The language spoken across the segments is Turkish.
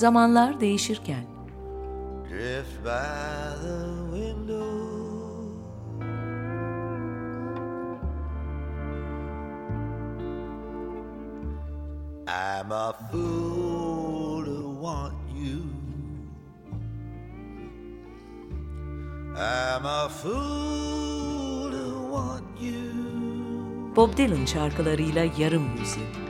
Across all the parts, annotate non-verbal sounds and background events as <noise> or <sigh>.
Zamanlar değişirken. Drift by the window. I'm a fool to want you. I'm a fool to want you. Bob Dylan şarkılarıyla yarım yüzyıl.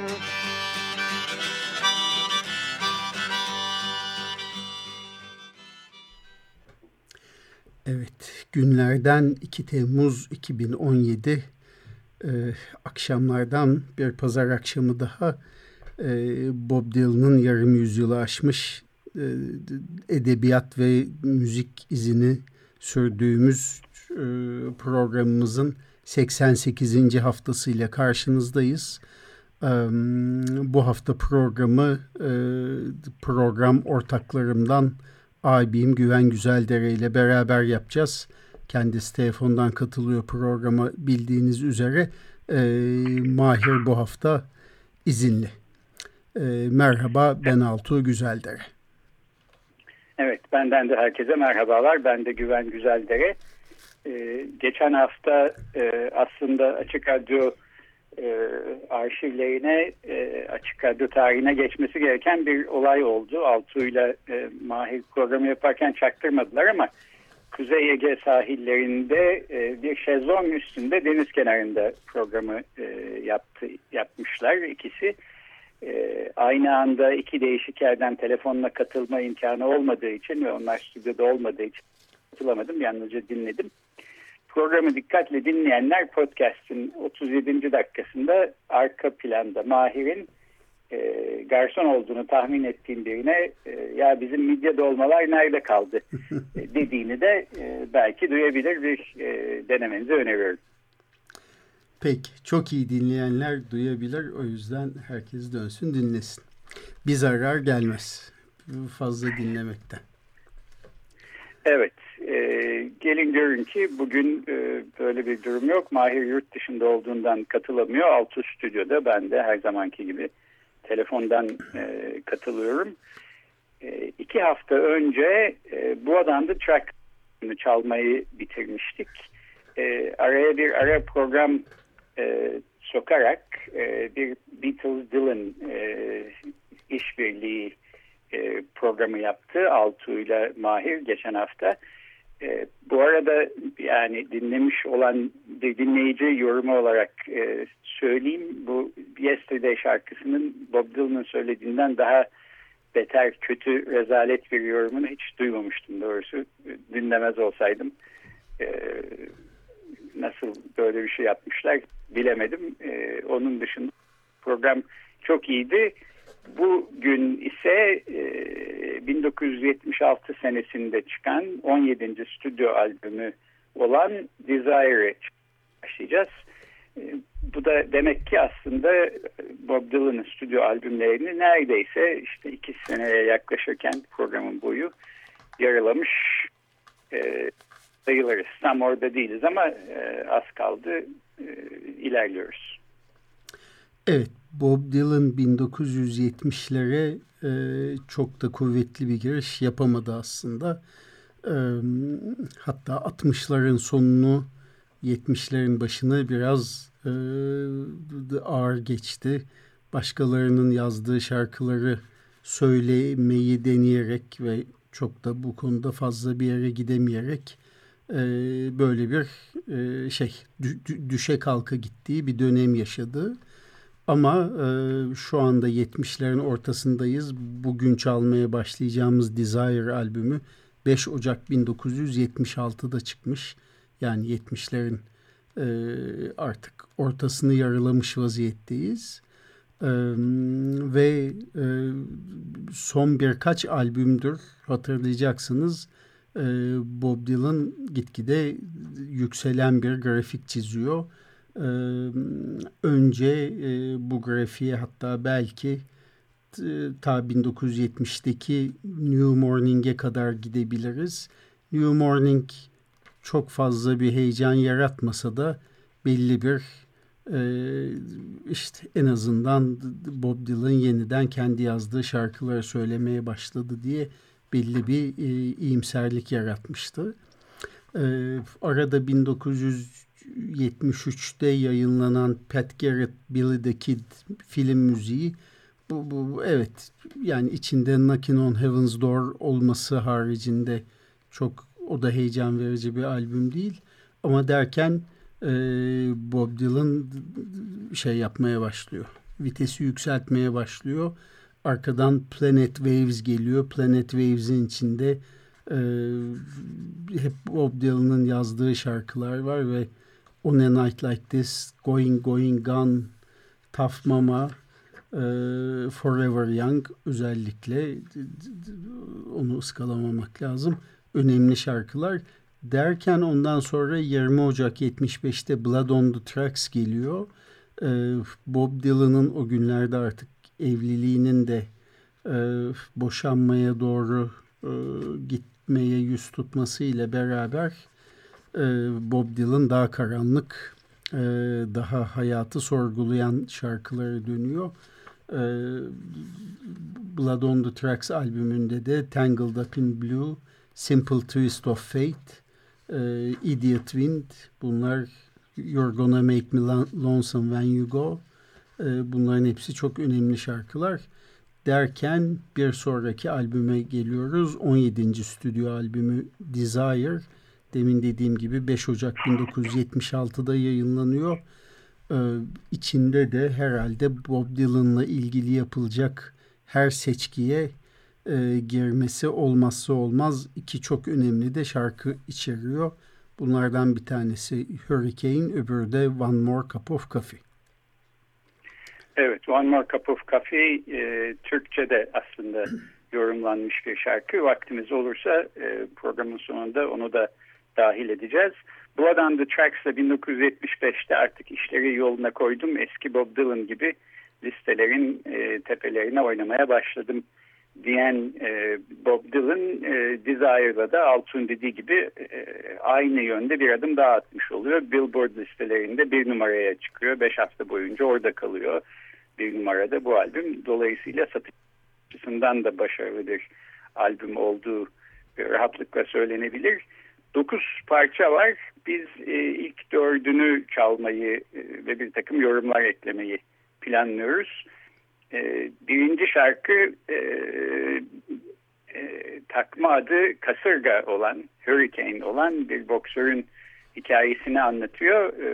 günlerden 2 Temmuz 2017 e, akşamlardan bir pazar akşamı daha e, Bob Dylan'ın yarım yüzyılı aşmış e, edebiyat ve müzik izini sürdüğümüz e, programımızın 88. haftasıyla karşınızdayız. E, bu hafta programı e, program ortaklarımdan abim Güven Güzeldere ile beraber yapacağız. Kendisi telefondan katılıyor programa bildiğiniz üzere. E, Mahir bu hafta izinli. E, merhaba ben Altuğ Güzeldere. Evet benden de herkese merhabalar. Ben de Güven Güzeldere. Ee, geçen hafta e, aslında Açık Radyo e, e, Açık Radyo tarihine geçmesi gereken bir olay oldu. Altuğ'yla e, Mahir programı yaparken çaktırmadılar ama Kuzey Ege sahillerinde e, bir şezlong üstünde deniz kenarında programı e, yaptı, yapmışlar ikisi. E, aynı anda iki değişik yerden telefonla katılma imkanı olmadığı için ve onlar stüdyoda olmadığı için katılamadım. Yalnızca dinledim. Programı dikkatle dinleyenler podcast'in 37. dakikasında arka planda Mahir'in e, garson olduğunu tahmin ettiğim birine e, ya bizim midye dolmalar nerede kaldı <laughs> e, dediğini de e, belki duyabilir bir e, denemenizi öneriyorum. Peki çok iyi dinleyenler duyabilir o yüzden herkes dönsün dinlesin. Bir zarar gelmez fazla dinlemekten. Evet e, gelin görün ki bugün e, böyle bir durum yok. Mahir yurt dışında olduğundan katılamıyor. Altı stüdyoda ben de her zamanki gibi telefondan e, katılıyorum. E, iki hafta önce e, bu adamda track çalmayı bitirmiştik. E, araya bir ara program e, sokarak e, bir Beatles Dylan e, işbirliği e, programı yaptı Altuğ ile Mahir geçen hafta. E, bu arada yani dinlemiş olan bir dinleyici yorumu olarak e, söyleyeyim. Bu Yesterday şarkısının Bob Dylan'ın söylediğinden daha beter, kötü, rezalet bir yorumunu hiç duymamıştım doğrusu. Dinlemez olsaydım e, nasıl böyle bir şey yapmışlar bilemedim. E, onun dışında program çok iyiydi. Bugün ise e, 1976 senesinde çıkan 17. stüdyo albümü olan Desire'ı başlayacağız. E, bu da demek ki aslında Bob Dylan'ın stüdyo albümlerini neredeyse işte iki seneye yaklaşırken programın boyu yaralamış e, sayılırız. Tam orada değiliz ama e, az kaldı e, ilerliyoruz. Evet, Bob Dylan 1970'lere e, çok da kuvvetli bir giriş yapamadı aslında. E, hatta 60'ların sonunu 70'lerin başını biraz e, ağır geçti. Başkalarının yazdığı şarkıları söylemeyi deneyerek ve çok da bu konuda fazla bir yere gidemeyerek e, böyle bir e, şey düşe kalka gittiği bir dönem yaşadı. Ama e, şu anda 70'lerin ortasındayız. Bugün çalmaya başlayacağımız Desire albümü 5 Ocak 1976'da çıkmış. Yani 70'lerin e, artık ortasını yarılamış vaziyetteyiz. E, ve e, son birkaç albümdür hatırlayacaksınız e, Bob Dylan gitgide yükselen bir grafik çiziyor önce bu grafiğe hatta belki ta 1970'teki New Morning'e kadar gidebiliriz. New Morning çok fazla bir heyecan yaratmasa da belli bir işte en azından Bob Dylan yeniden kendi yazdığı şarkıları söylemeye başladı diye belli bir iyimserlik yaratmıştı. Arada 1900 73'te yayınlanan Pat Garrett Billy the Kid film müziği. Bu, bu, bu evet. Yani içinde Knockin' on Heaven's Door olması haricinde çok o da heyecan verici bir albüm değil. Ama derken e, Bob Dylan şey yapmaya başlıyor. Vitesi yükseltmeye başlıyor. Arkadan Planet Waves geliyor. Planet Waves'in içinde e, hep Bob Dylan'ın yazdığı şarkılar var ve On a Night Like This, Going Going Gone, Tough Mama, e, Forever Young özellikle onu ıskalamamak lazım. Önemli şarkılar. Derken ondan sonra 20 Ocak 75'te Blood on the Tracks geliyor. E, Bob Dylan'ın o günlerde artık evliliğinin de e, boşanmaya doğru e, gitmeye yüz tutması ile beraber e, Bob Dylan daha karanlık, e, daha hayatı sorgulayan şarkıları dönüyor. E, Blood on the Tracks albümünde de Tangled Up in Blue, Simple Twist of Fate, Idiot Wind bunlar You're Gonna Make Me Lonesome When You Go ee, bunların hepsi çok önemli şarkılar. Derken bir sonraki albüme geliyoruz. 17. stüdyo albümü Desire. Demin dediğim gibi 5 Ocak 1976'da yayınlanıyor. Ee, içinde de herhalde Bob Dylan'la ilgili yapılacak her seçkiye e, girmesi olmazsa olmaz iki çok önemli de şarkı içeriyor. Bunlardan bir tanesi Hurricane, öbürü de One More Cup of Coffee. Evet, One More Cup of Coffee e, Türkçe'de aslında <clears throat> yorumlanmış bir şarkı. Vaktimiz olursa e, programın sonunda onu da dahil edeceğiz. Blood on the Tracks'la 1975'te artık işleri yoluna koydum. Eski Bob Dylan gibi listelerin e, tepelerine oynamaya başladım diyen e, Bob Dylan e, Desire'da da Altun dediği gibi e, aynı yönde bir adım daha atmış oluyor. Billboard listelerinde bir numaraya çıkıyor. Beş hafta boyunca orada kalıyor. Bir numarada bu albüm. Dolayısıyla satış açısından da başarılı bir albüm olduğu rahatlıkla söylenebilir. Dokuz parça var. Biz e, ilk dördünü çalmayı e, ve bir takım yorumlar eklemeyi planlıyoruz. E, birinci şarkı e, e, takma adı kasırga olan, hurricane olan bir boksörün hikayesini anlatıyor. E,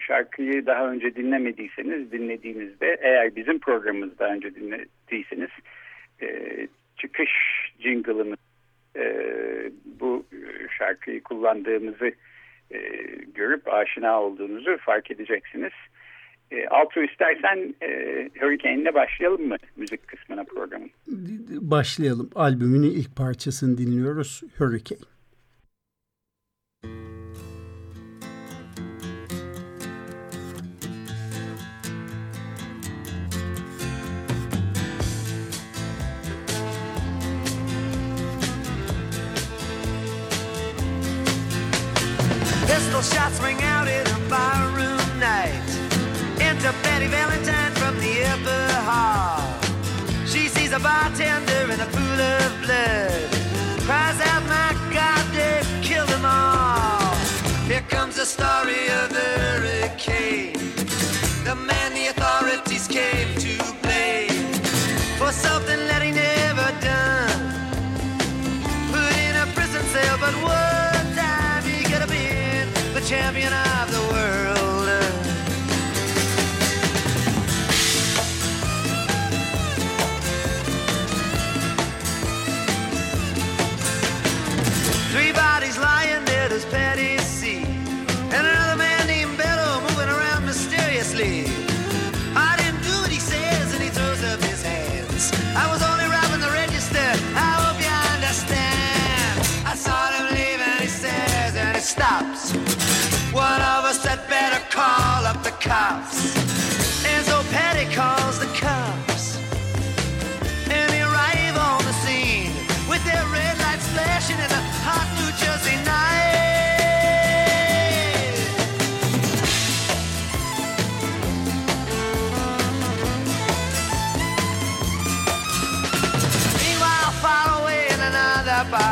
şarkıyı daha önce dinlemediyseniz dinlediğinizde eğer bizim programımızı daha önce dinlediyseniz e, çıkış jingle'ımız e, bu şarkıyı kullandığımızı e, görüp aşina olduğunuzu fark edeceksiniz. E, Altu istersen e, Hurricane'le başlayalım mı müzik kısmına programın? Başlayalım. Albümün ilk parçasını dinliyoruz. Hurricane.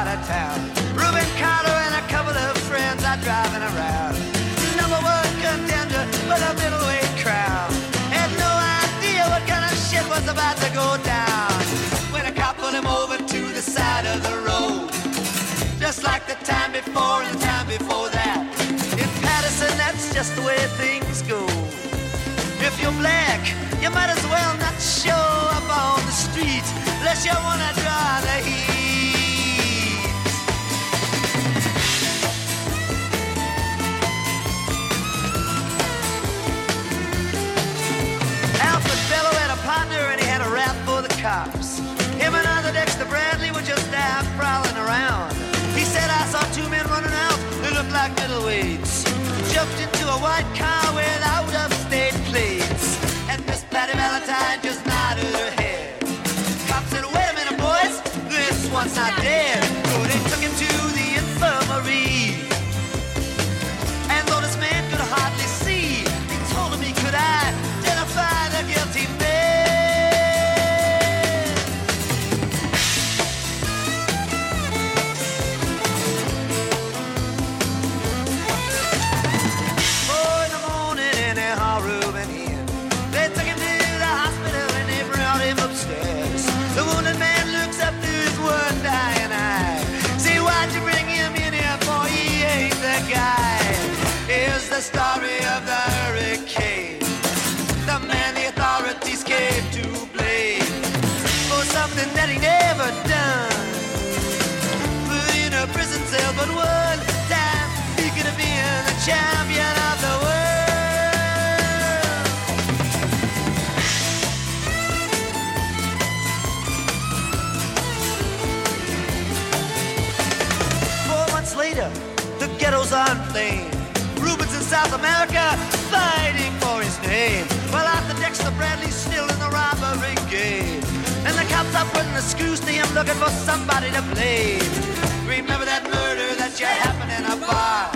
Part of town, Reuben Carter and a couple of friends are driving around. Number one contender for the middleweight crown. Had no idea what kind of shit was about to go down. When a cop pulled him over to the side of the road. Just like the time before and the time before that. In Patterson, that's just the way things go. If you're black, you might as well not show up on the street unless you wanna draw the heat. Cops. Him and other Dexter Bradley were just out prowling around. He said, I saw two men running out who looked like middleweights. Jumped into a white car with out of state plates. And Miss Patty Valentine just nodded story of the hurricane. The man the authorities came to blame for something that he never done put in a prison cell, but one time he could have been the champion America fighting for his name. Well, While Arthur Dexter Bradley's still in the robbery game. And the cops are putting the screws to him looking for somebody to blame. Remember that murder that you happened in a bar.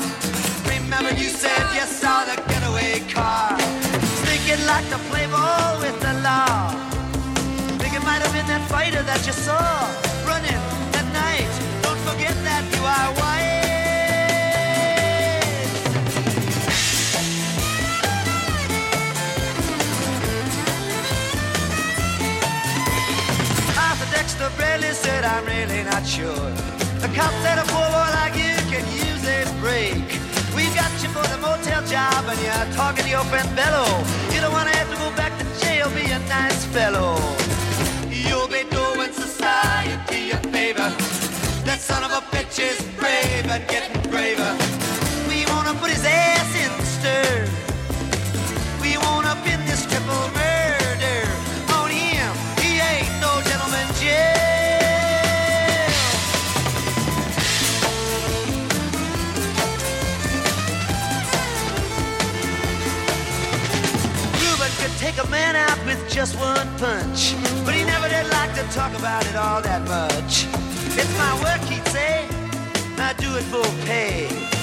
Remember you said you saw the getaway car. Think you'd like to play ball with the law. Think it might have been that fighter that you saw Bradley said, I'm really not sure. The cop said a poor boy like you can use a break. We got you for the motel job and you're talking to your friend Bello. You don't want to have to go back to jail, be a nice fellow. You'll be doing society a favor. That son of a bitch is brave and getting braver. We wanna put his ass in the stir. We wanna pin this triple with just one punch, but he never did like to talk about it all that much. It's my work, he'd say. I do it for pay.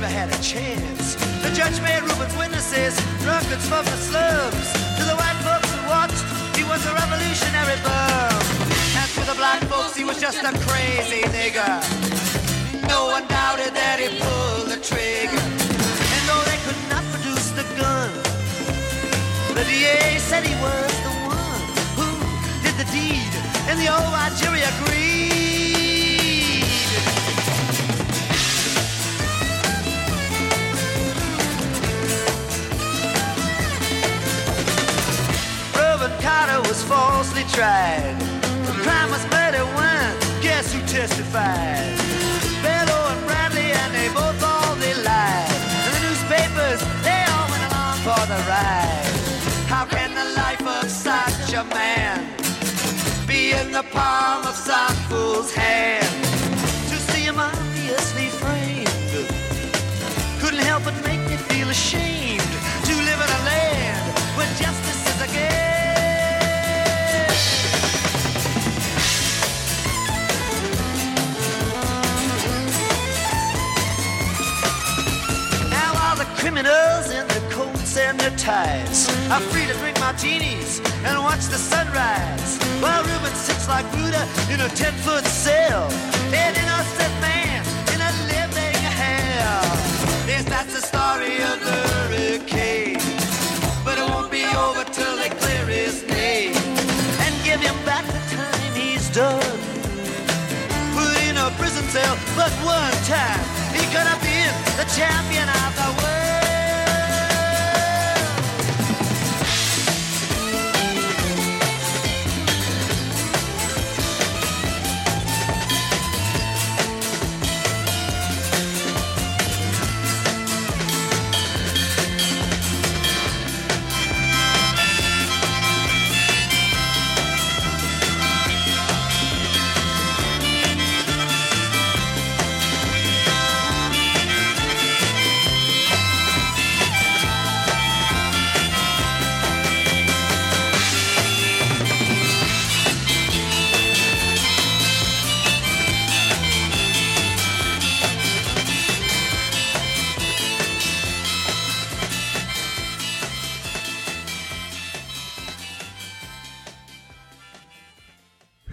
Never had a chance. The judge made Reuben's witnesses drunkards from the slums. To the white folks who watched, he was a revolutionary bum. And to the black folks, he was just a crazy nigger. No one doubted that he pulled the trigger. And though they could not produce the gun, the DA said he was the one who did the deed, and the old Algeria agreed. Falsely tried. The crime was murder one. Guess who testified? Bellow and Bradley, and they both all they lied. The newspapers, they all went along for the ride. How can the life of such a man be in the palm of some fool's hand? Ties are free to drink martinis and watch the sunrise. While Reuben sits like Buddha in a ten-foot cell, an innocent man in a living hell. Yes, that's the story of the hurricane. But it won't be over till they clear his name and give him back the time he's done. Put in a prison cell, but one time he could have been the champion of the world.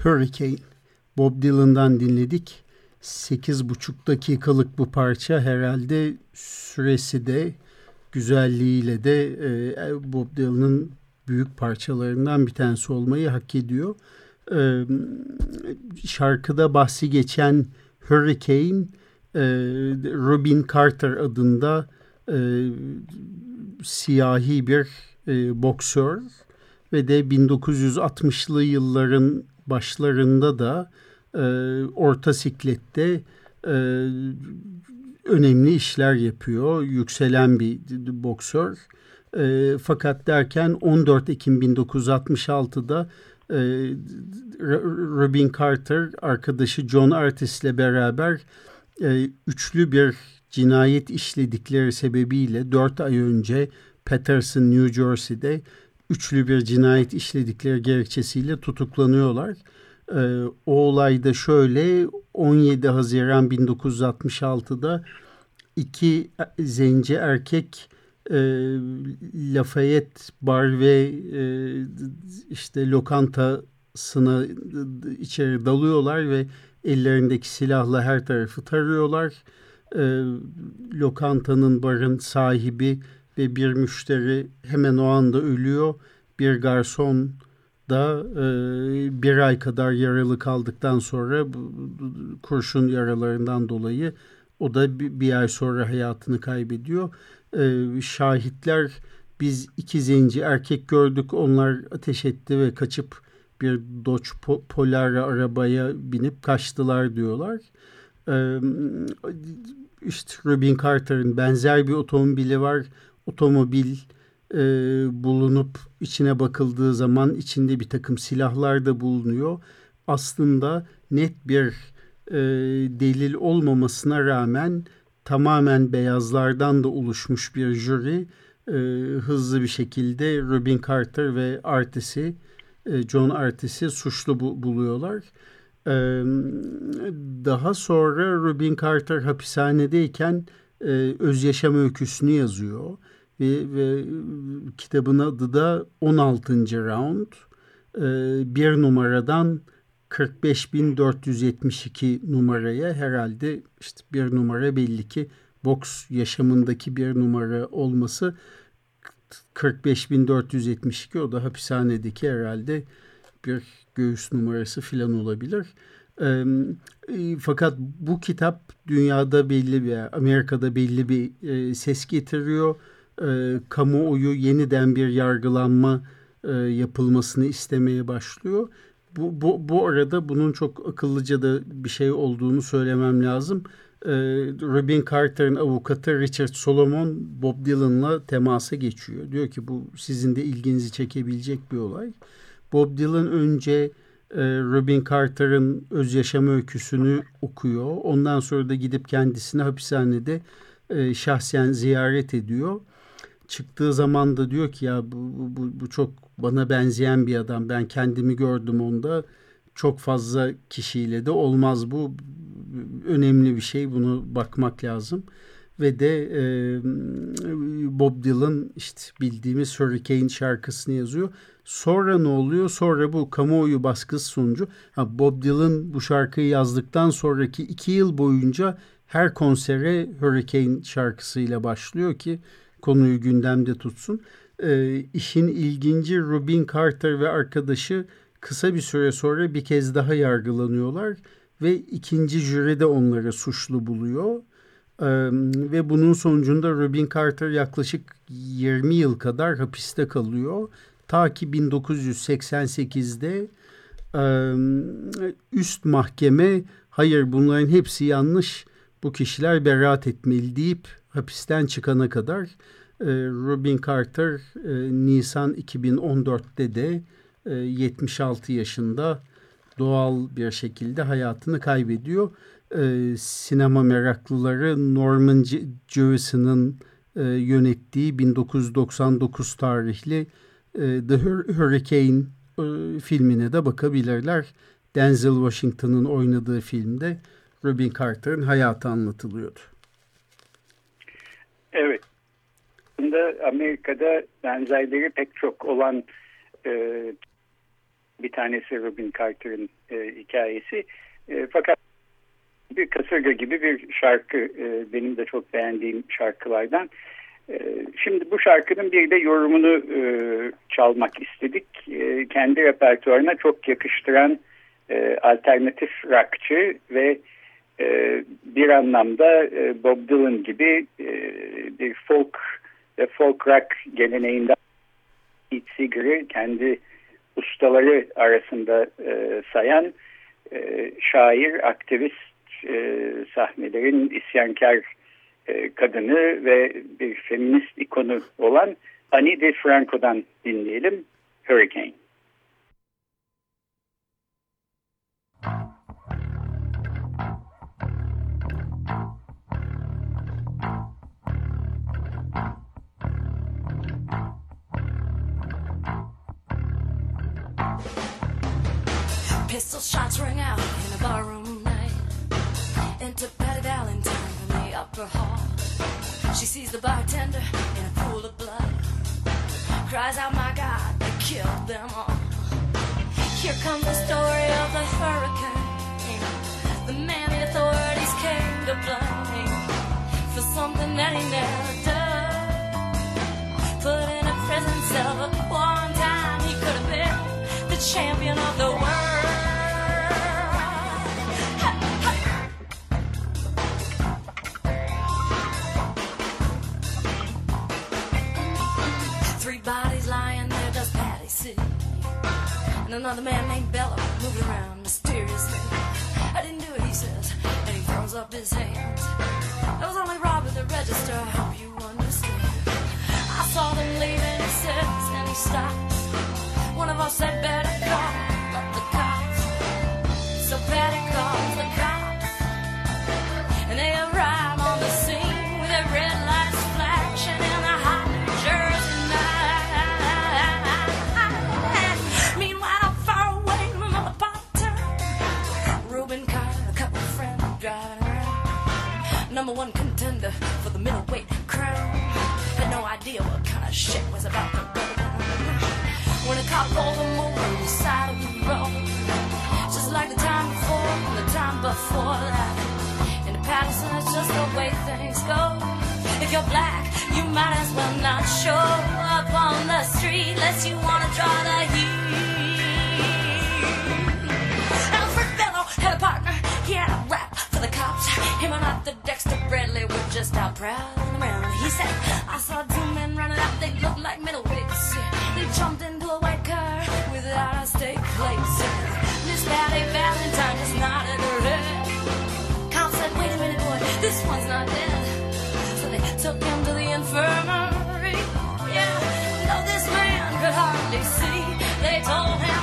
Hurricane. Bob Dylan'dan dinledik. 8,5 dakikalık bu parça herhalde süresi de güzelliğiyle de e, Bob Dylan'ın büyük parçalarından bir tanesi olmayı hak ediyor. E, şarkıda bahsi geçen Hurricane e, Robin Carter adında e, siyahi bir boksör ve de 1960'lı yılların başlarında da e, orta siklette e, önemli işler yapıyor. Yükselen bir boksör. E, fakat derken 14 Ekim 1966'da e, Robin Carter arkadaşı John Artis ile beraber e, üçlü bir cinayet işledikleri sebebiyle 4 ay önce Patterson, New Jersey'de üçlü bir cinayet işledikleri gerekçesiyle tutuklanıyorlar. Ee, o olayda şöyle 17 Haziran 1966'da iki zenci erkek e, Lafayette Bar ve e, işte lokantasına içeri dalıyorlar ve ellerindeki silahla her tarafı tarıyorlar. E, lokantanın barın sahibi ve bir müşteri hemen o anda ölüyor. Bir garson da e, bir ay kadar yaralı kaldıktan sonra kurşun yaralarından dolayı o da bir, bir ay sonra hayatını kaybediyor. E, şahitler biz iki zenci erkek gördük onlar ateş etti ve kaçıp bir Dodge Polara arabaya binip kaçtılar diyorlar. E, işte Robin Carter'ın benzer bir otomobili var otomobil e, bulunup içine bakıldığı zaman içinde bir takım silahlar da bulunuyor. Aslında net bir e, delil olmamasına rağmen tamamen beyazlardan da oluşmuş bir jüri e, hızlı bir şekilde Robin Carter ve Artis'i e, John Artis'i suçlu bu, buluyorlar. E, daha sonra Robin Carter hapishanedeyken e, öz yaşam öyküsünü yazıyor ve, ve kitabın adı da 16. Round. E, bir numaradan 45.472 numaraya herhalde işte bir numara belli ki boks yaşamındaki bir numara olması 45.472 o da hapishanedeki herhalde bir göğüs numarası filan olabilir. E, fakat bu kitap dünyada belli bir Amerika'da belli bir e, ses getiriyor e, kamuoyu yeniden bir yargılanma e, yapılmasını istemeye başlıyor. Bu, bu, bu arada bunun çok akıllıca da bir şey olduğunu söylemem lazım. E, Robin Carter'ın avukatı Richard Solomon Bob Dylan'la temasa geçiyor. Diyor ki bu sizin de ilginizi çekebilecek bir olay. Bob Dylan önce e, Robin Carter'ın öz yaşam öyküsünü okuyor. Ondan sonra da gidip kendisini hapishanede e, şahsen ziyaret ediyor. Çıktığı zaman da diyor ki ya bu, bu, bu çok bana benzeyen bir adam. Ben kendimi gördüm onda. Çok fazla kişiyle de olmaz bu. Önemli bir şey. Bunu bakmak lazım. Ve de e, Bob Dylan işte bildiğimiz Hurricane şarkısını yazıyor. Sonra ne oluyor? Sonra bu kamuoyu baskısı sonucu ha, Bob Dylan bu şarkıyı yazdıktan sonraki iki yıl boyunca her konsere Hurricane şarkısıyla başlıyor ki konuyu gündemde tutsun. E, işin ilginci Robin Carter ve arkadaşı kısa bir süre sonra bir kez daha yargılanıyorlar ve ikinci jüri de onları suçlu buluyor. Ee, ve bunun sonucunda Robin Carter yaklaşık 20 yıl kadar hapiste kalıyor. Ta ki 1988'de e, üst mahkeme hayır bunların hepsi yanlış bu kişiler beraat etmeli deyip hapisten çıkana kadar e, Robin Carter e, Nisan 2014'te de e, 76 yaşında doğal bir şekilde hayatını kaybediyor. E, sinema meraklıları Norman Jewison'ın e, yönettiği 1999 tarihli e, The Hurricane e, filmine de bakabilirler. Denzel Washington'ın oynadığı filmde Robin Carter'ın hayatı anlatılıyordu. Evet. Aslında Amerika'da benzerleri pek çok olan e, bir tanesi Robin Carter'ın e, hikayesi. E, fakat bir kasırga gibi bir şarkı e, benim de çok beğendiğim şarkılardan. E, şimdi bu şarkının bir de yorumunu e, çalmak istedik. E, kendi repertuarına çok yakıştıran e, alternatif rockçı ve e, bir anlamda e, Bob Dylan gibi e, bir folk ve folk rock geleneğinden Pete Seeger'ı kendi ustaları arasında e, sayan şair, aktivist, sahnelerin isyankar kadını ve bir feminist ikonu olan Annie DeFranco'dan dinleyelim Hurricane. Pistol shots ring out in a barroom night. Enter Patty Valentine from the upper hall. She sees the bartender in a pool of blood. Cries out, my God, they killed them all. Here comes the story of the hurricane. The man the authorities came to blame for something that he never done. Put in a prison cell, one time he could have been the champion of the world. And another man named Bella moving around mysteriously. I didn't do it, he says, and he throws up his hands. I was only robbed at the register, I hope you understand. I saw them leaving, he says, and he stops. One of us said, better call contender for the middleweight crown. Had no idea what kind of shit was about to go. When a cop pulled him over on the side of the road, just like the time before and the time before that. In the Patterson, it's just the way things go. If you're black, you might as well not show up on the street unless you wanna draw the heat. Alfred Bello had a partner, he had a him and Arthur Dexter Bradley were just out prowling around. He said, I saw two men running out, they looked like middleweights. They jumped into a white car without a state plate. Miss Patty Valentine just nodded her head. Cop said, wait a minute, boy, this one's not dead. So they took him to the infirmary. Yeah, though this man could hardly see. They told him.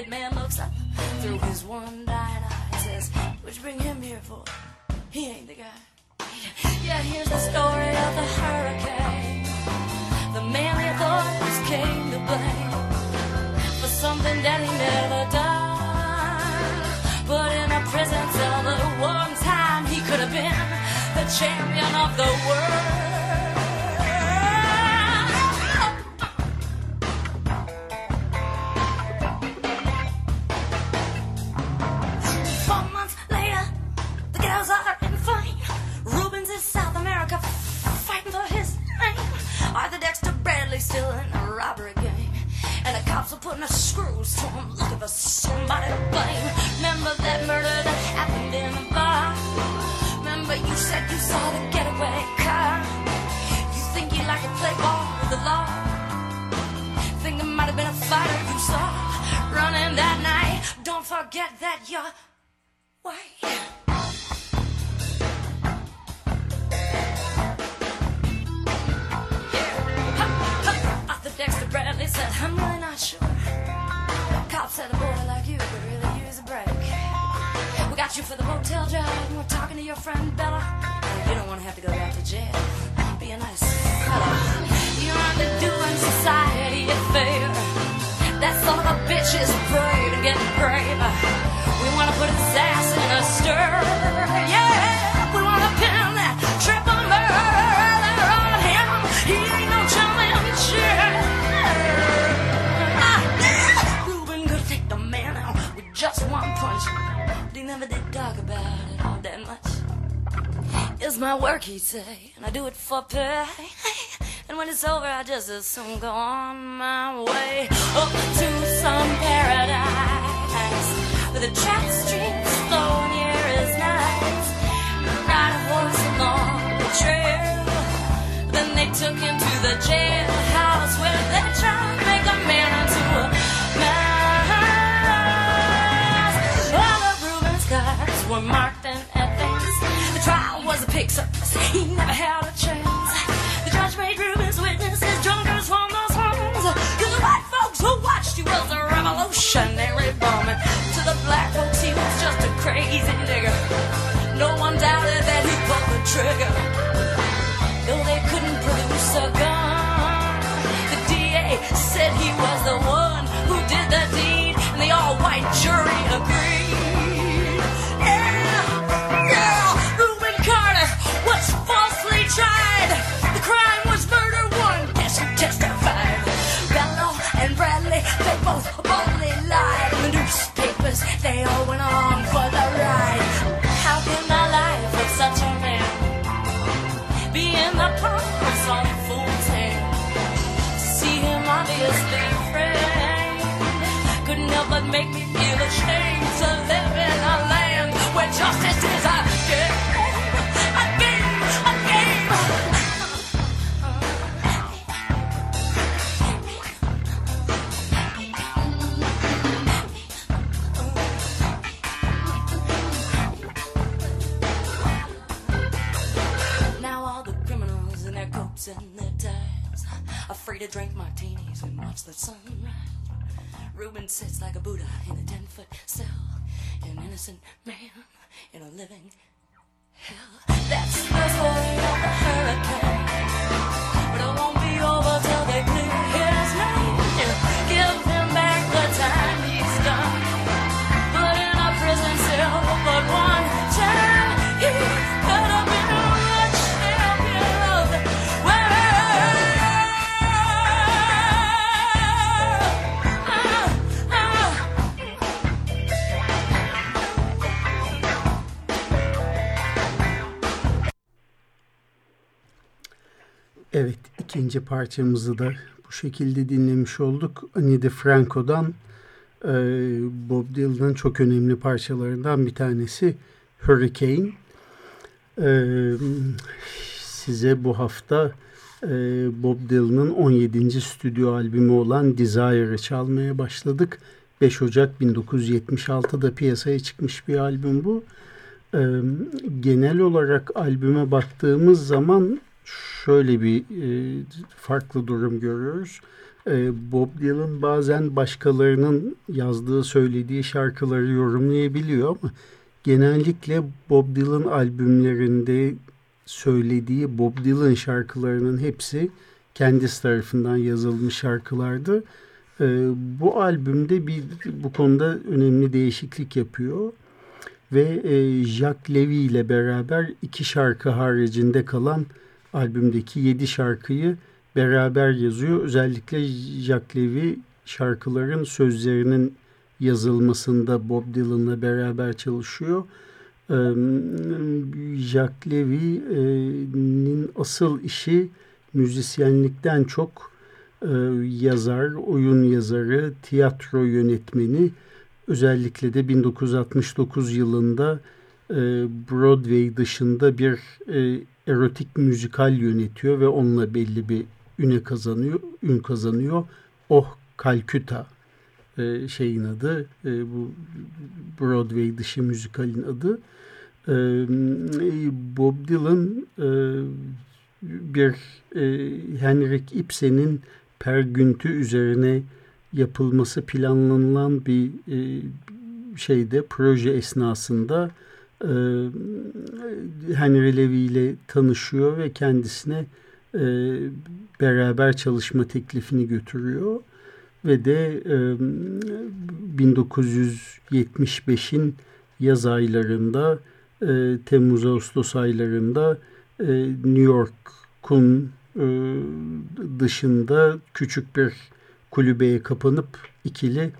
And the wounded man looks up through his one-eyed eye, says, "What you bring him here for? He ain't the guy." Yeah, here's the story of the hurricane. The man they thought was came to blame for something that he never done. But in a prison cell, the one time he could have been the champion of the world. Arthur Dexter Bradley still in a robbery game. And the cops are putting the screws to him, looking for somebody to blame. Remember that murder that happened in a bar? Remember you said you saw the getaway car? You think you like to play ball with the law? Think it might have been a fighter you saw running that night. Don't forget that you're said a boy like you could really use a break. We got you for the motel job, and we're talking to your friend Bella. You don't want to have to go back to jail. Be a nice fella. You're underdoing society a favor. That son of a bitch is brave and getting brave. We want to put his ass in a stir. Yeah, never did talk about it all that much. It's my work, he'd say, and I do it for pay. And when it's over, I just as go on my way up to some paradise where the trout streams flow and the air is nice. Ride a horse along the trail. Then they took him to the jailhouse where they tried marked in advance. The trial was a pig circus. He never had a chance. The judge made Reuben's witnesses drunkers from those homes. Cause the white folks who watched he was a revolutionary bomber. To the black folks, he was just a crazy nigger. No one doubted that he pulled the trigger. Me feel ashamed to live in a land where justice ikinci parçamızı da bu şekilde dinlemiş olduk. Annie DeFranco'dan e, Bob Dylan'ın çok önemli parçalarından bir tanesi Hurricane. Ee, size bu hafta e, Bob Dylan'ın 17. stüdyo albümü olan Desire'ı çalmaya başladık. 5 Ocak 1976'da piyasaya çıkmış bir albüm bu. Ee, genel olarak albüme baktığımız zaman şöyle bir e, farklı durum görüyoruz. E, Bob Dylan bazen başkalarının yazdığı, söylediği şarkıları yorumlayabiliyor ama genellikle Bob Dylan albümlerinde söylediği Bob Dylan şarkılarının hepsi kendisi tarafından yazılmış şarkılardı. E, bu albümde bir bu konuda önemli değişiklik yapıyor ve e, Jacques Levy ile beraber iki şarkı haricinde kalan albümdeki yedi şarkıyı beraber yazıyor. Özellikle Jacques Levy şarkıların sözlerinin yazılmasında Bob Dylan'la beraber çalışıyor. Jacques Levy'nin asıl işi müzisyenlikten çok e, yazar, oyun yazarı, tiyatro yönetmeni. Özellikle de 1969 yılında e, Broadway dışında bir e, erotik müzikal yönetiyor ve onunla belli bir üne kazanıyor, ün kazanıyor. Oh Kalküta e, şeyin adı, e, bu Broadway dışı müzikalin adı. E, Bob Dylan e, bir e, Henrik Ibsen'in Per Güntü üzerine yapılması planlanılan bir e, şeyde proje esnasında e, Henry Levy ile tanışıyor ve kendisine beraber çalışma teklifini götürüyor ve de e, 1975'in yaz aylarında Temmuz-Ağustos aylarında New York'un dışında küçük bir kulübeye kapanıp ikili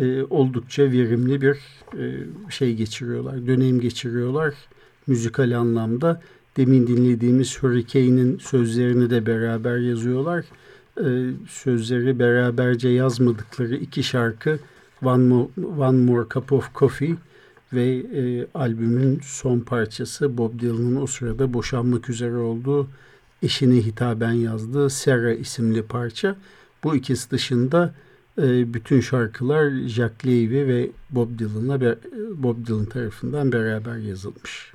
e, oldukça verimli bir e, şey geçiriyorlar, dönem geçiriyorlar müzikal anlamda. Demin dinlediğimiz Hurricane'in sözlerini de beraber yazıyorlar. E, sözleri beraberce yazmadıkları iki şarkı One More, One More Cup of Coffee ve e, albümün son parçası Bob Dylan'ın o sırada boşanmak üzere olduğu eşine hitaben yazdığı Sarah isimli parça. Bu ikisi dışında bütün şarkılar Jack Levy ve Bob Dylan'la Bob Dylan tarafından beraber yazılmış.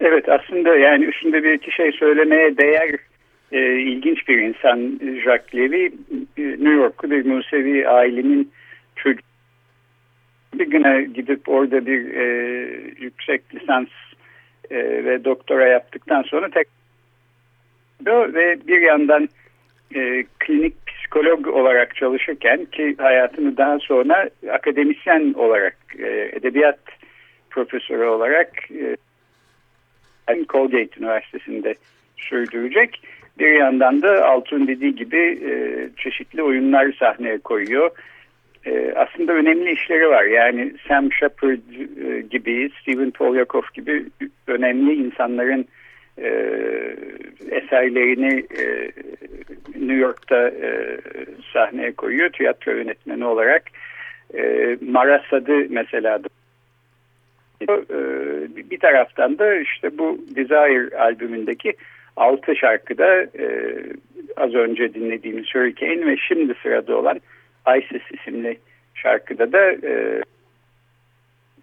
Evet aslında yani üstünde bir iki şey söylemeye değer e, ilginç bir insan Jack Levy. New York'lu bir Musevi ailenin çocuğu. Bir güne gidip orada bir e, yüksek lisans e, ve doktora yaptıktan sonra tek ve bir yandan e, klinik psikolog olarak çalışırken ki hayatını daha sonra akademisyen olarak e, edebiyat profesörü olarak e, Colgate Üniversitesi'nde sürdürecek. Bir yandan da Altun dediği gibi e, çeşitli oyunlar sahneye koyuyor. E, aslında önemli işleri var. Yani Sam Shepard gibi, Stephen Polyakov gibi önemli insanların e, eserlerini e, New York'ta e, sahneye koyuyor tiyatro yönetmeni olarak. E, Marasad'ı mesela e, bir taraftan da işte bu Desire albümündeki altı şarkıda e, az önce dinlediğimiz Hurricane ve şimdi sırada olan Isis isimli şarkıda da e,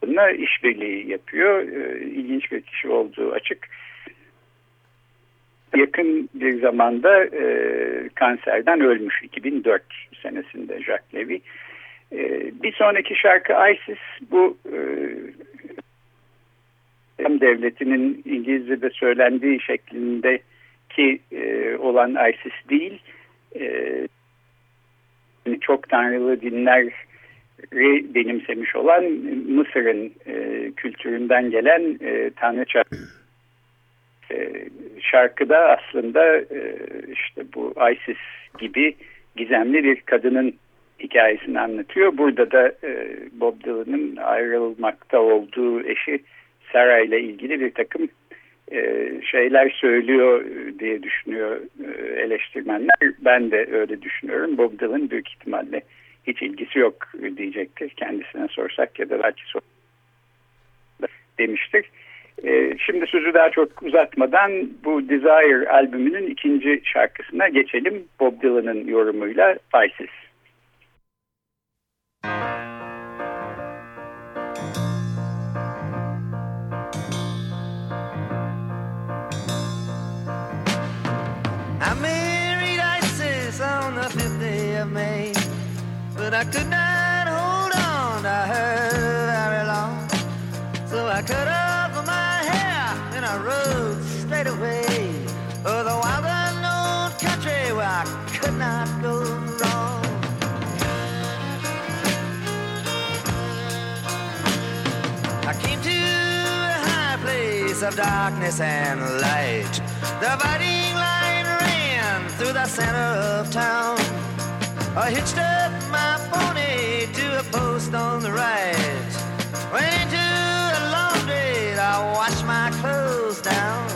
bununla işbirliği yapıyor. E, ilginç bir kişi olduğu açık yakın bir zamanda e, kanserden ölmüş 2004 senesinde Jacques Levy. E, bir sonraki şarkı Isis bu e, devletinin İngilizce'de söylendiği şeklindeki e, olan ISIS değil. E, çok tanrılı dinler benimsemiş olan Mısır'ın e, kültüründen gelen e, tanrıça e, şarkıda aslında e, işte bu Isis gibi gizemli bir kadının hikayesini anlatıyor. Burada da e, Bob Dylan'ın ayrılmakta olduğu eşi Sarah ile ilgili bir takım e, şeyler söylüyor diye düşünüyor eleştirmenler. Ben de öyle düşünüyorum. Bob Dylan büyük ihtimalle hiç ilgisi yok diyecektir. Kendisine sorsak ya da belki sorsak demiştik. E, şimdi sözü daha çok uzatmadan bu Desire albümünün ikinci şarkısına geçelim. Bob Dylan'ın yorumuyla Vices. I married Isis on the fifth day of May, but I could not of darkness and light. The fighting line ran through the center of town. I hitched up my pony to a post on the right. Went into a laundry to wash my clothes down.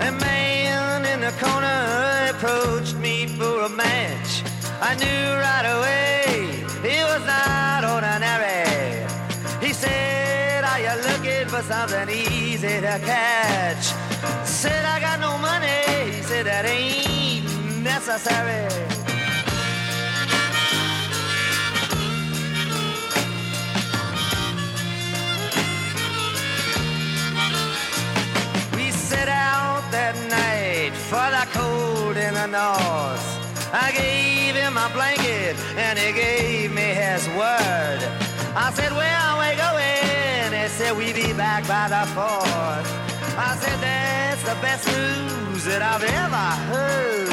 A man in the corner approached me for a match. I knew right away something easy to catch? Said, I got no money. Said, That ain't necessary. We set out that night for the cold in the north. I gave him my blanket and he gave me his word. I said, Where are we going? He said, we'd be back by the fourth. I said, That's the best news that I've ever heard.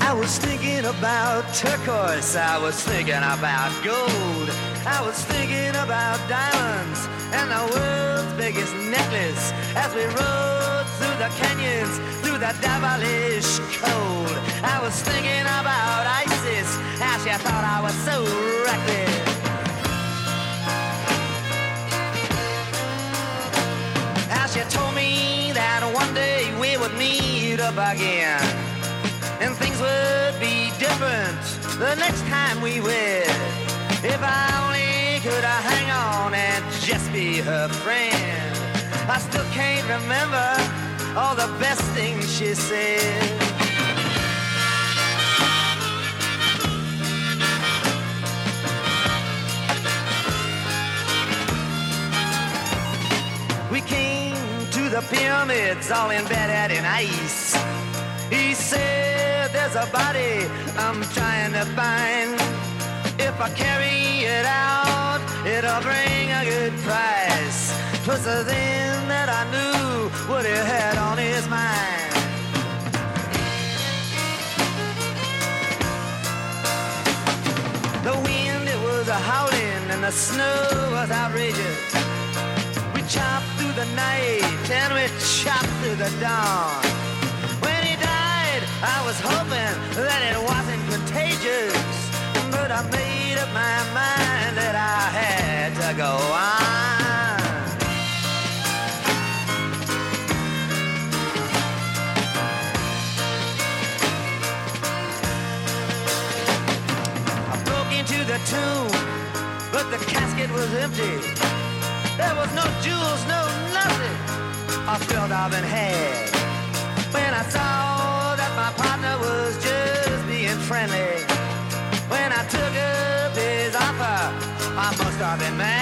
I was thinking about turquoise, I was thinking about gold, I was thinking about diamonds and the world's biggest necklace as we rode through the canyons, through the devilish cold. I was thinking about Isis, how she thought I was so reckless. How she told me that one day we would meet up again and things would be different the next time we wed. If I only could hang on and just be her friend. I still can't remember all the best things she said. We came to the pyramids all in embedded in ice. He said, There's a body I'm trying to find. If I carry it out, it'll bring a good price. The thing that I knew what he had on his mind. The wind, it was a howling, and the snow was outrageous. We chopped through the night, and we chopped through the dawn. When he died, I was hoping that it wasn't contagious. But I made up my mind that I had to go on. Tomb, but the casket was empty. There was no jewels, no nothing. I felt I've been had. When I saw that my partner was just being friendly. When I took up his offer, I must have been mad.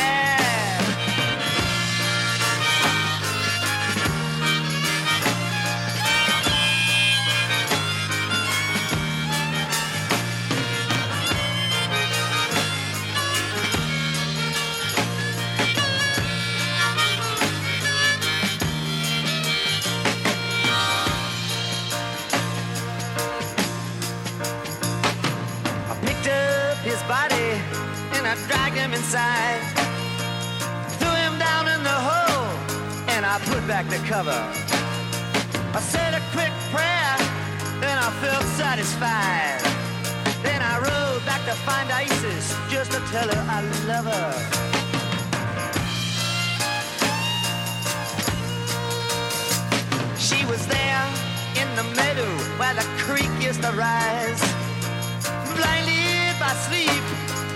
Inside. Threw him down in the hole and I put back the cover. I said a quick prayer and I felt satisfied. Then I rode back to find Isis just to tell her I love her. She was there in the meadow where the creek used to rise. Blinded by sleep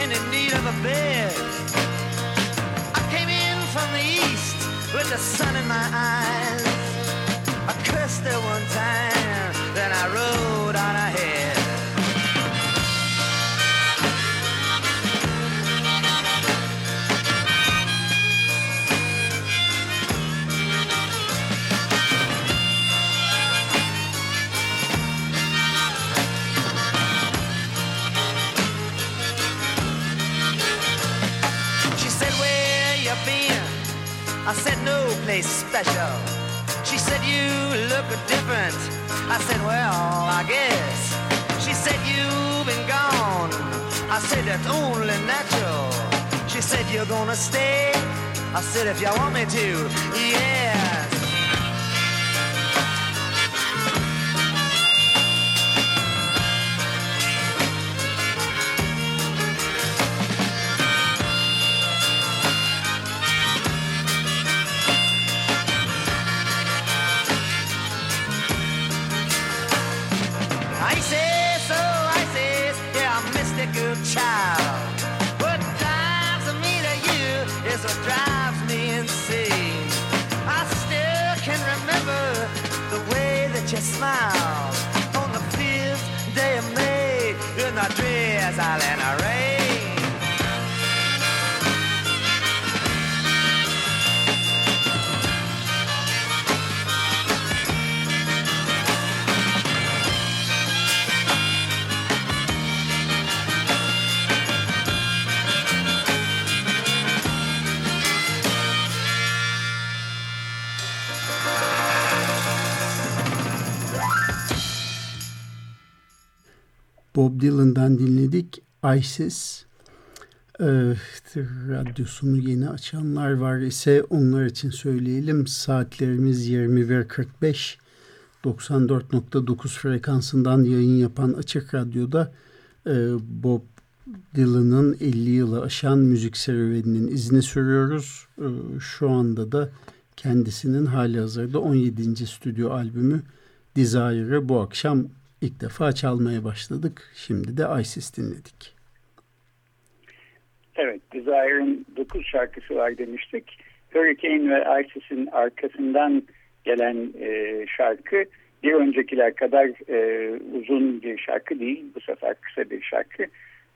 and in need of a bed. The east with the sun in my eyes. I cursed her one time, then I rode Place special. She said, You look different. I said, Well, I guess. She said, You've been gone. I said, That's only natural. She said, You're gonna stay? I said, If you want me to, yes. Bob Dylan'dan dinledik. Isis. Ee, radyosunu yeni açanlar var ise onlar için söyleyelim. Saatlerimiz 21.45. 94.9 frekansından yayın yapan Açık Radyo'da e, Bob Dylan'ın 50 yılı aşan müzik serüveninin izini sürüyoruz. E, şu anda da kendisinin hali hazırda 17. stüdyo albümü Desire'ı bu akşam ilk defa çalmaya başladık. Şimdi de Isis dinledik. Evet, Desire'ın 9 şarkısı var demiştik. Hurricane ve Isis'in arkasından gelen e, şarkı bir öncekiler kadar e, uzun bir şarkı değil. Bu sefer kısa bir şarkı.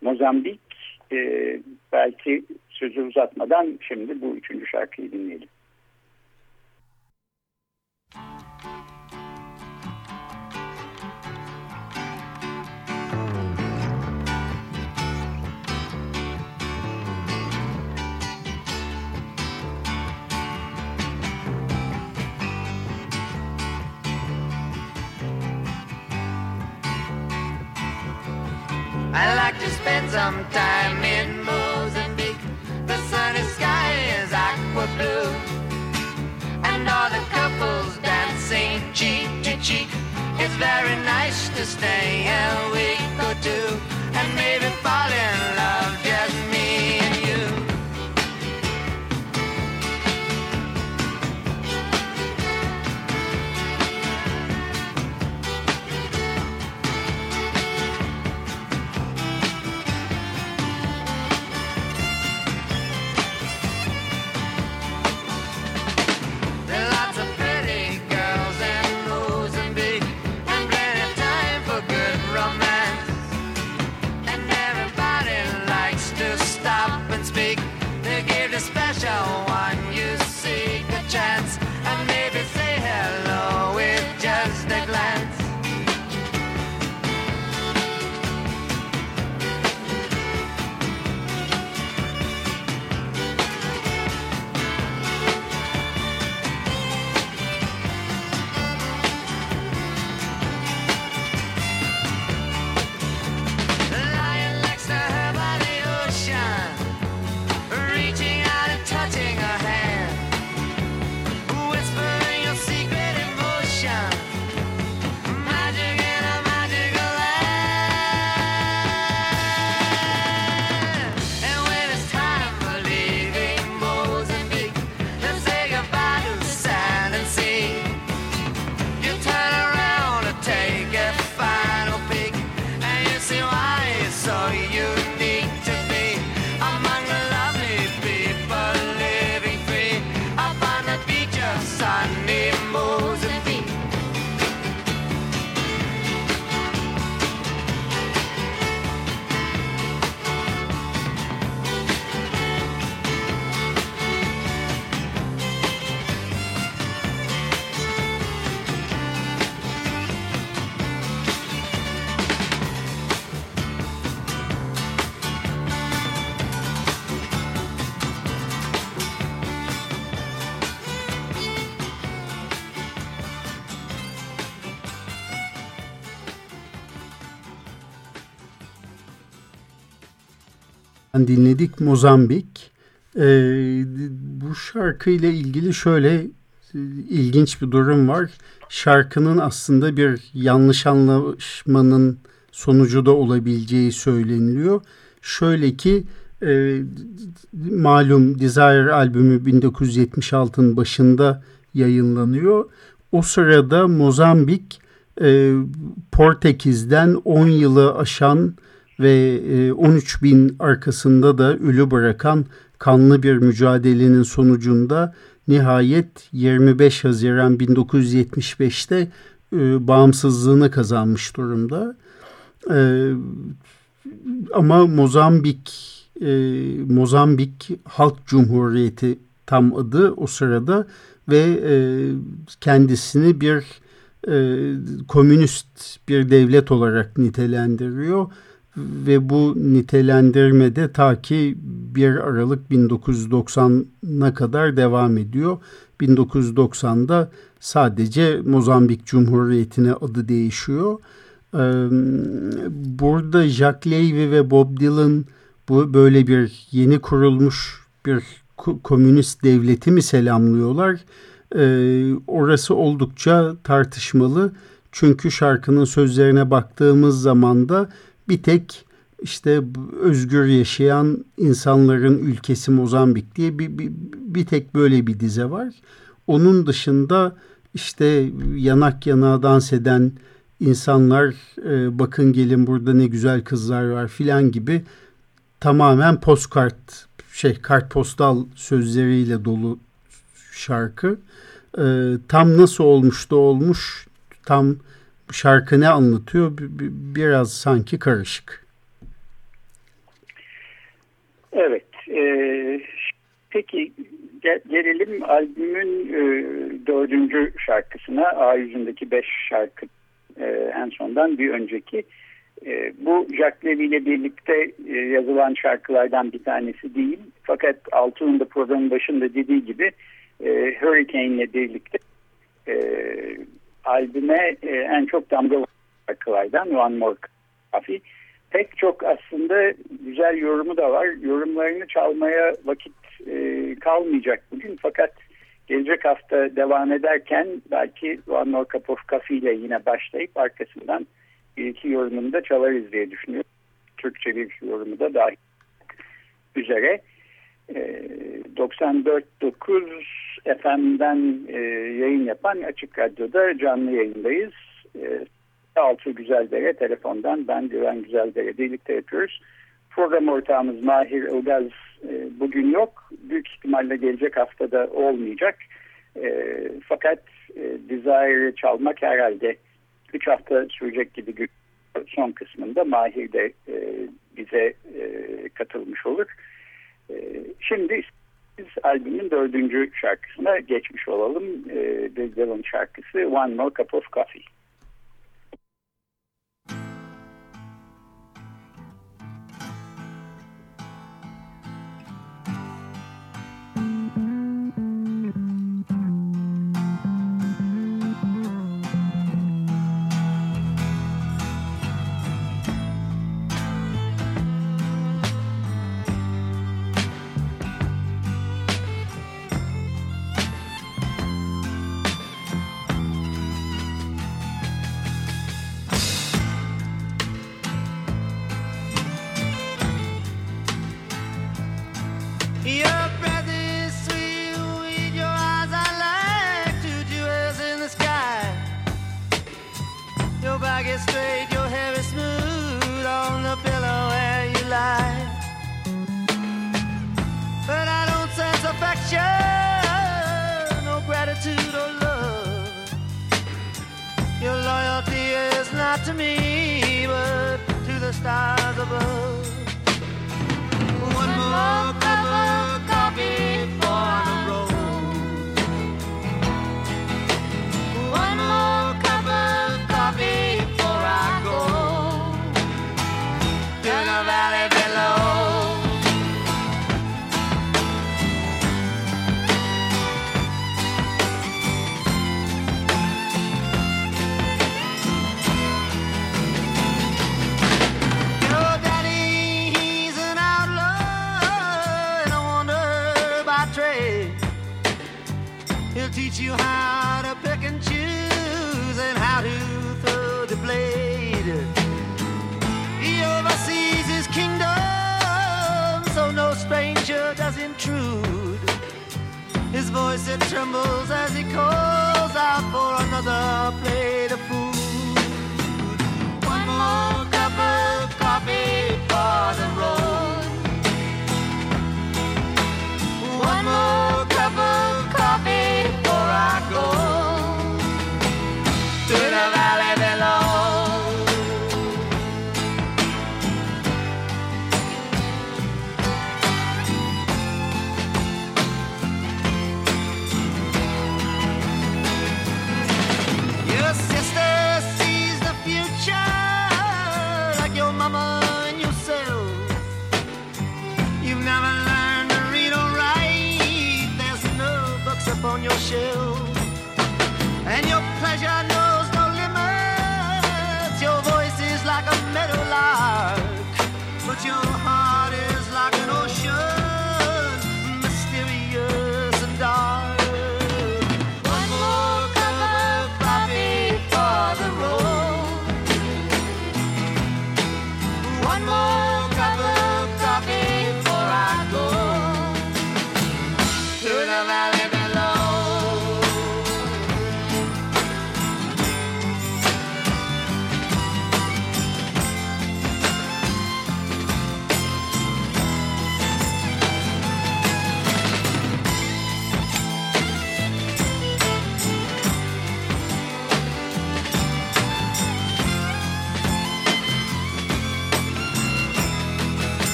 Mozambik e, belki sözü uzatmadan şimdi bu üçüncü şarkıyı dinleyelim. I like to spend some time in Mozambique. The sunny sky is aqua blue, and all the couples dancing cheek to cheek. It's very nice to stay a week or two and maybe fall in love, speak. They gave the special dinledik Mozambik. E, bu şarkıyla ilgili şöyle e, ilginç bir durum var. Şarkının aslında bir yanlış anlaşmanın sonucu da olabileceği söyleniliyor. Şöyle ki e, malum Desire albümü 1976'ın başında yayınlanıyor. O sırada Mozambik e, Portekiz'den 10 yılı aşan ve e, 13 bin arkasında da ölü bırakan kanlı bir mücadelenin sonucunda nihayet 25 Haziran 1975'te e, bağımsızlığını kazanmış durumda. E, ama Mozambik e, Mozambik Halk Cumhuriyeti tam adı o sırada ve e, kendisini bir e, komünist bir devlet olarak nitelendiriyor ve bu nitelendirmede ta ki 1 Aralık 1990'a kadar devam ediyor. 1990'da sadece Mozambik Cumhuriyeti'ne adı değişiyor. Burada Jack Levy ve Bob Dylan bu böyle bir yeni kurulmuş bir komünist devleti mi selamlıyorlar? Orası oldukça tartışmalı. Çünkü şarkının sözlerine baktığımız zaman da bir tek işte özgür yaşayan insanların ülkesi Mozambik diye bir, bir, bir tek böyle bir dize var. Onun dışında işte yanak yanağa dans eden insanlar e, bakın gelin burada ne güzel kızlar var filan gibi tamamen postkart şey kartpostal sözleriyle dolu şarkı. E, tam nasıl olmuş da olmuş tam şarkı ne anlatıyor biraz sanki karışık. Evet. E, peki gelelim albümün e, dördüncü şarkısına. A yüzündeki beş şarkı e, en sondan bir önceki. E, bu Jack Levy ile birlikte e, yazılan şarkılardan bir tanesi değil. Fakat Altuğ'un da programın başında dediği gibi e, Hurricane ile birlikte e, albüme e, en çok damga şarkılardan One More Coffee. Pek çok aslında güzel yorumu da var. Yorumlarını çalmaya vakit e, kalmayacak bugün fakat gelecek hafta devam ederken belki One More Cup of Coffee ile yine başlayıp arkasından bir iki yorumunu da çalarız diye düşünüyorum. Türkçe bir yorumu da dahil üzere. E, 94.9 FM'den e, yayın yapan Açık Radyo'da canlı yayındayız. E, Altı Güzeldere telefondan ben Güven Güzeldere birlikte yapıyoruz. Program ortağımız Mahir Ilgaz e, bugün yok. Büyük ihtimalle gelecek haftada olmayacak. E, fakat e, Desire'ı çalmak herhalde 3 hafta sürecek gibi son kısmında Mahir de e, bize e, katılmış olur. E, şimdi biz albümün dördüncü şarkısına geçmiş olalım. E, The Dylan şarkısı One More Cup of Coffee.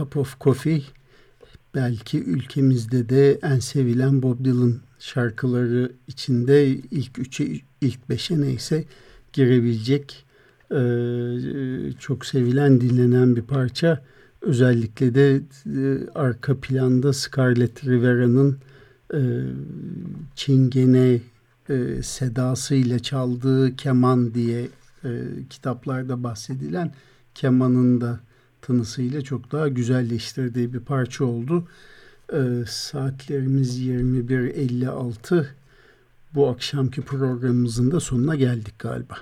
Cup of Coffee. Belki ülkemizde de en sevilen Bob Dylan şarkıları içinde ilk üçe, ilk beşe neyse girebilecek e, çok sevilen, dinlenen bir parça. Özellikle de e, arka planda Scarlett Rivera'nın e, çingene e, sedasıyla çaldığı keman diye e, kitaplarda bahsedilen kemanın da tanısıyla çok daha güzelleştirdiği bir parça oldu. E, saatlerimiz 21.56. Bu akşamki programımızın da sonuna geldik galiba.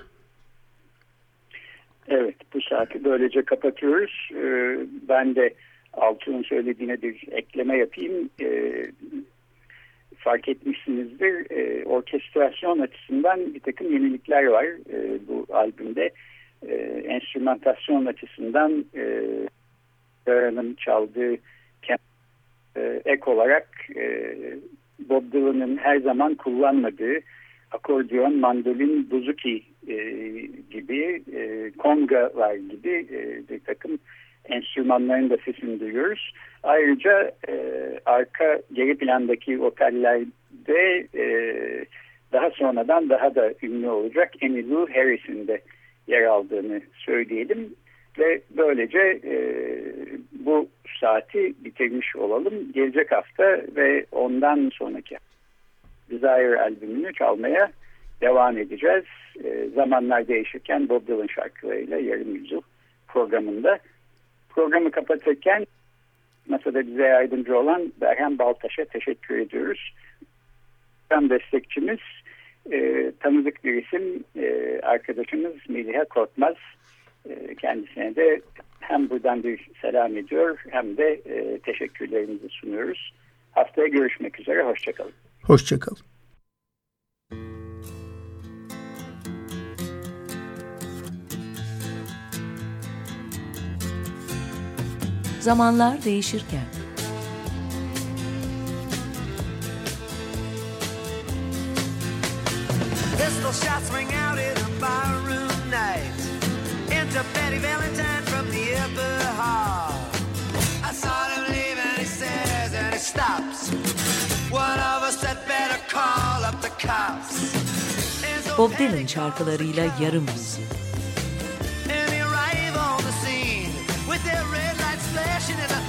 Evet bu saati böylece kapatıyoruz. Ee, ben de Altuğ'un söylediğine bir ekleme yapayım. Ee, fark etmişsinizdir. E, orkestrasyon açısından bir takım yenilikler var e, bu albümde. E, enstrümantasyon açısından e, Dara'nın çaldığı e, ek olarak e, Bob Dylan'ın her zaman kullanmadığı akordeon, mandolin, buzuki e, gibi, e, kongalar gibi e, bir takım enstrümanların da sesini duyuyoruz. Ayrıca e, arka geri plandaki vokallerde e, daha sonradan daha da ünlü olacak Emmylou Harris'in de yer aldığını söyleyelim. Ve böylece e, bu saati bitirmiş olalım. Gelecek hafta ve ondan sonraki Desire albümünü çalmaya devam edeceğiz. E, zamanlar değişirken Bob Dylan şarkılarıyla yarım yüzyıl programında Programı kapatırken masada bize yardımcı olan Berhan Baltaş'a teşekkür ediyoruz. Tam destekçimiz e, tanıdık bir isim e, arkadaşımız Meliha Korkmaz. E, kendisine de hem buradan bir selam ediyor hem de e, teşekkürlerimizi sunuyoruz. Haftaya görüşmek üzere. Hoşçakalın. Hoşçakalın. Zamanlar değişirken Pistol shots ring out in a barroom night. Enter Betty Valentine from the upper hall. I saw him leave and he says and he stops. One of us had better call up the cops. Bob Dylan şarkılarıyla yarım yüzyıl. And arrive on the scene with their red lights flashing in a